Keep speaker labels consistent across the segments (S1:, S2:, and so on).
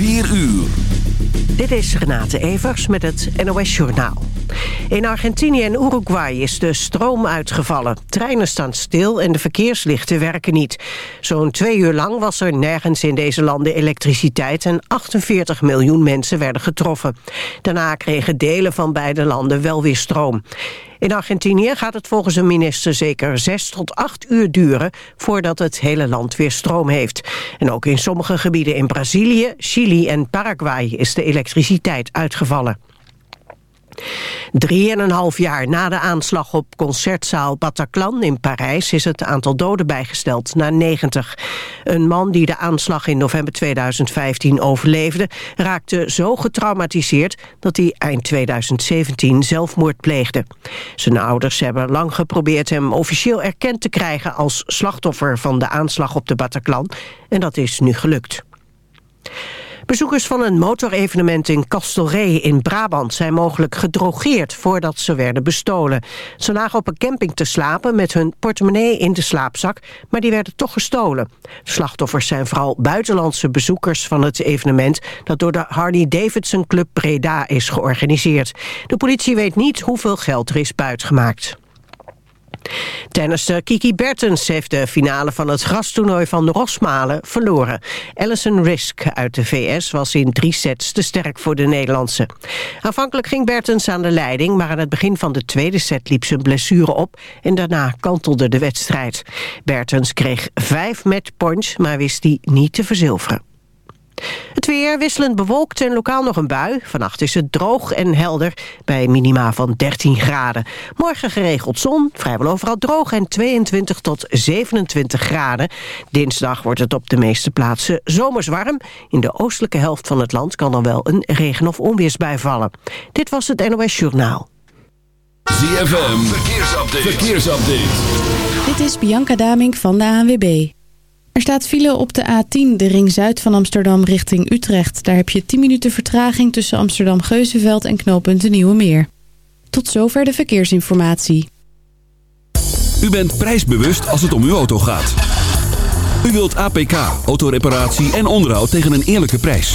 S1: 4 uur.
S2: Dit is Renate Evers met het NOS Journaal. In Argentinië en Uruguay is de stroom uitgevallen. Treinen staan stil en de verkeerslichten werken niet. Zo'n twee uur lang was er nergens in deze landen elektriciteit... en 48 miljoen mensen werden getroffen. Daarna kregen delen van beide landen wel weer stroom. In Argentinië gaat het volgens een minister zeker 6 tot 8 uur duren... voordat het hele land weer stroom heeft. En ook in sommige gebieden in Brazilië, Chili en Paraguay is de elektriciteit uitgevallen. Drieënhalf jaar na de aanslag op concertzaal Bataclan in Parijs... is het aantal doden bijgesteld naar 90. Een man die de aanslag in november 2015 overleefde... raakte zo getraumatiseerd dat hij eind 2017 zelfmoord pleegde. Zijn ouders hebben lang geprobeerd hem officieel erkend te krijgen... als slachtoffer van de aanslag op de Bataclan. En dat is nu gelukt. Bezoekers van een motorevenement in Castelree in Brabant... zijn mogelijk gedrogeerd voordat ze werden bestolen. Ze lagen op een camping te slapen met hun portemonnee in de slaapzak... maar die werden toch gestolen. Slachtoffers zijn vooral buitenlandse bezoekers van het evenement... dat door de Harley Davidson Club Breda is georganiseerd. De politie weet niet hoeveel geld er is buitgemaakt. Tennister Kiki Bertens heeft de finale van het grastoernooi van Rosmalen verloren. Alison Risk uit de VS was in drie sets te sterk voor de Nederlandse. Aanvankelijk ging Bertens aan de leiding, maar aan het begin van de tweede set liep zijn blessure op en daarna kantelde de wedstrijd. Bertens kreeg vijf matchpoints, maar wist die niet te verzilveren. Het weer wisselend bewolkt en lokaal nog een bui. Vannacht is het droog en helder bij minima van 13 graden. Morgen geregeld zon, vrijwel overal droog en 22 tot 27 graden. Dinsdag wordt het op de meeste plaatsen zomers warm. In de oostelijke helft van het land kan dan wel een regen- of onweersbui vallen. Dit was het NOS Journaal.
S1: ZFM, verkeersupdate. verkeersupdate.
S3: Dit is Bianca Damink van de ANWB. Er staat file op de A10, de ring zuid van Amsterdam richting Utrecht. Daar heb je 10 minuten vertraging tussen Amsterdam-Geuzenveld en knooppunt de Nieuwe Meer. Tot zover de verkeersinformatie.
S1: U bent prijsbewust als het om uw auto gaat. U wilt APK, autoreparatie en onderhoud tegen een eerlijke prijs.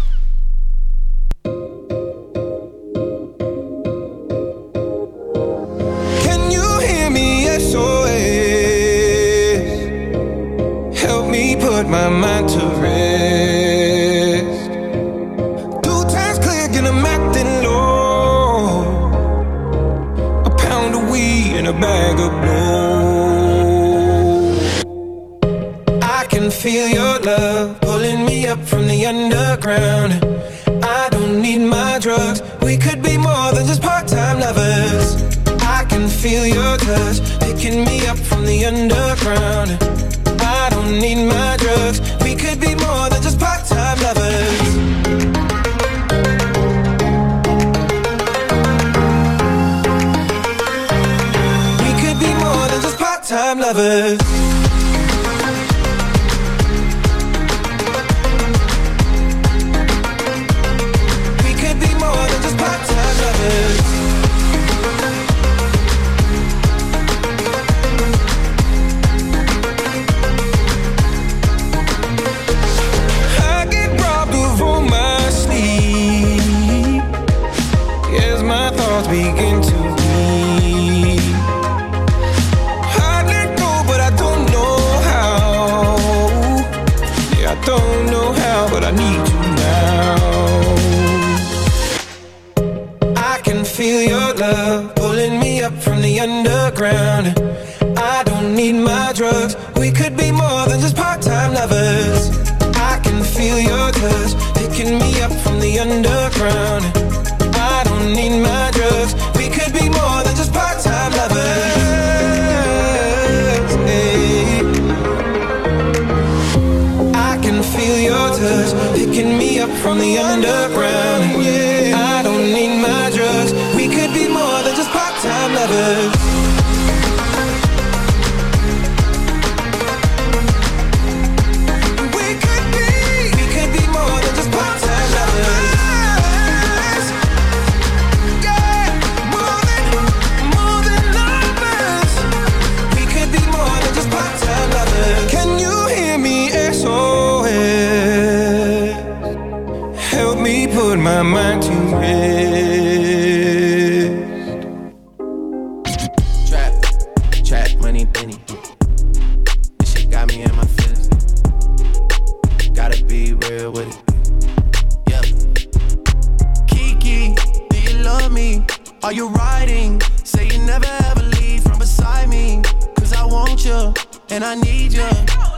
S4: You.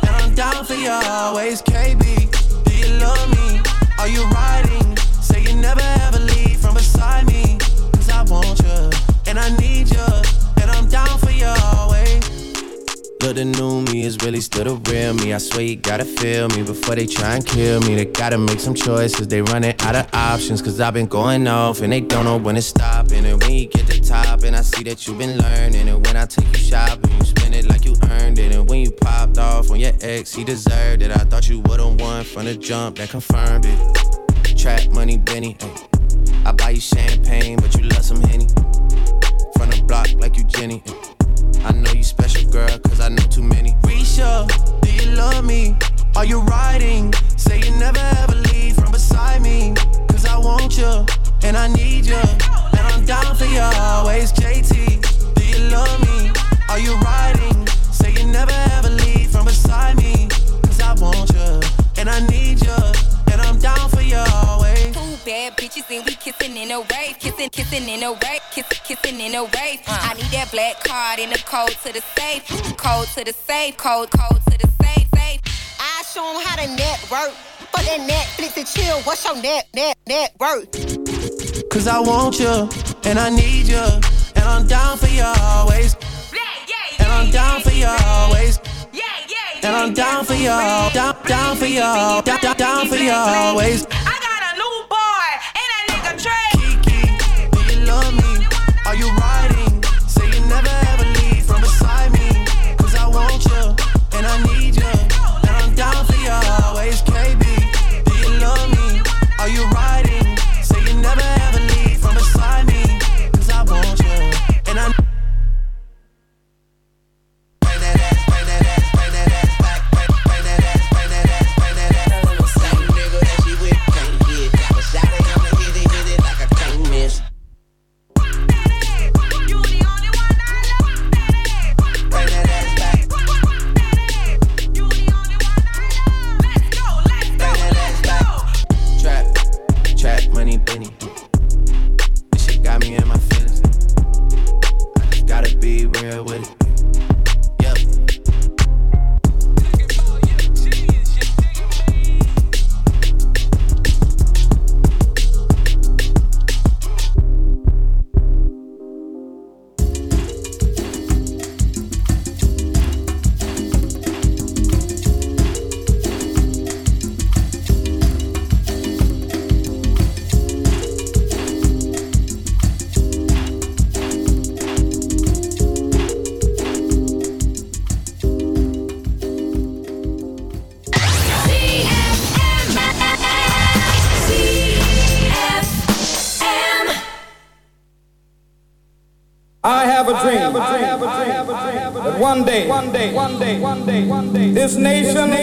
S4: And
S5: I'm down for you always, KB. Do you love me? Are you riding? Say you never ever leave from beside me. Cause I want you, and I need you. And I'm down for you always. But the new me is really still the real me. I swear you gotta feel me before they try and kill me. They gotta make some choices. They running out of options. Cause I've been going off and they don't know when to stop. And when you get to top, and I see that you've been learning. And when I take you shopping, you spend it like you earned it. And when you popped off on your ex, he deserved it. I thought you would've won from the jump that confirmed it. Trap money, Benny. I buy you champagne, but you love some Henny. From the block like you Jenny. I know you special, girl, cause I know too many. Risha, do you love me? Are you riding? Say you never ever leave from beside me. Cause I want you, and I need you. And I'm down for you always, JT. Do you love me? Are you riding? Say you never ever leave from beside me. Cause I want you, and I need you. And I'm down for you always.
S6: Two bad bitches and we kissing in a wave, kissing, kissing in a wave, kissing, kissing in a wave. Uh. I need that black card in the code to the safe, code to the safe, code, code to the safe, safe.
S7: I show 'em how to network. Fuck that Netflix and chill. What's your net, net, net worth?
S5: Cause I want you, and I need you, and I'm down for you always. And I'm down for you always. And I'm down for you, down, down for you, down, down, down for you always.
S8: this nation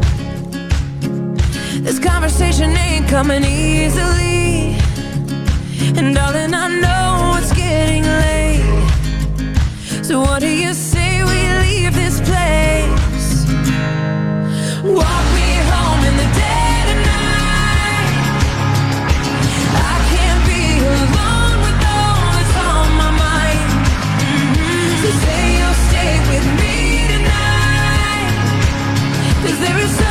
S4: This conversation ain't coming easily. And darling, I know it's getting late. So what do you say we leave this place? Walk me home in the dead of night. I can't be alone with all that's on my mind. Mm-hmm. So say you'll stay with me tonight. 'Cause there is so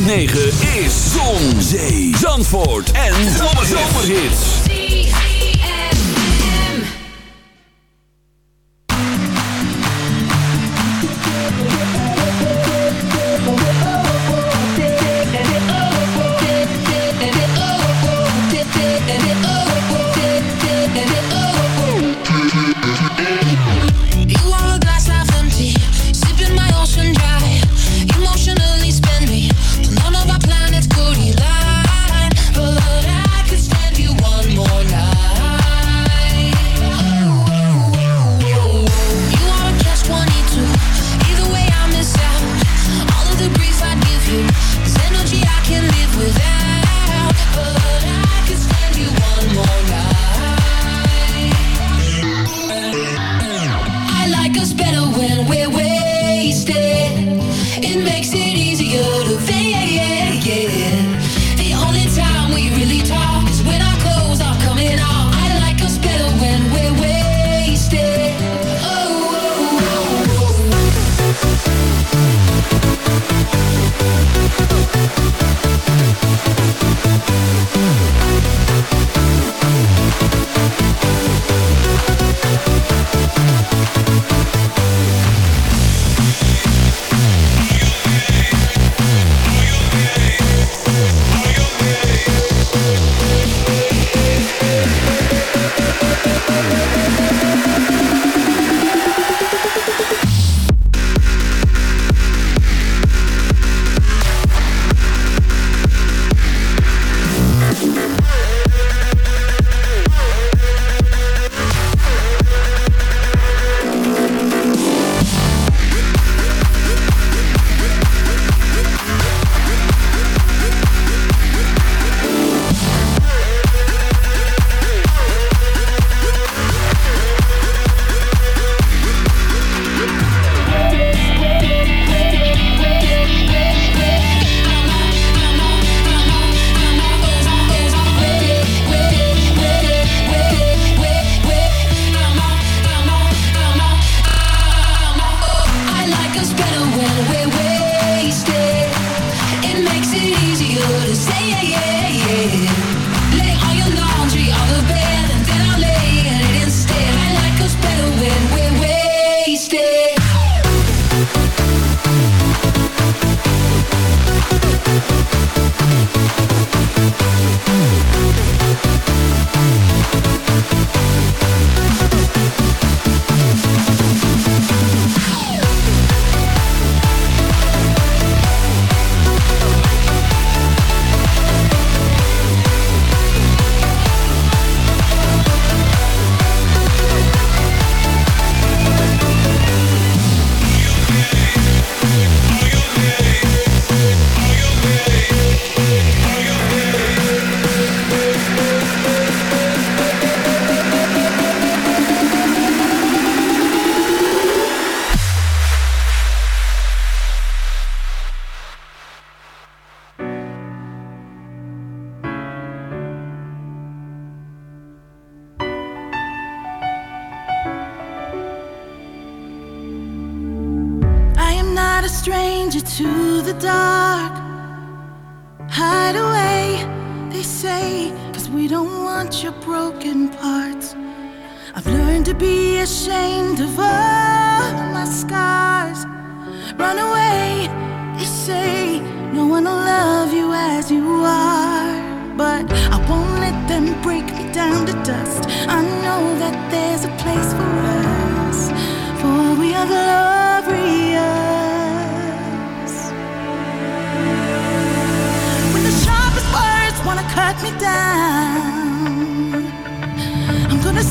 S9: 106.9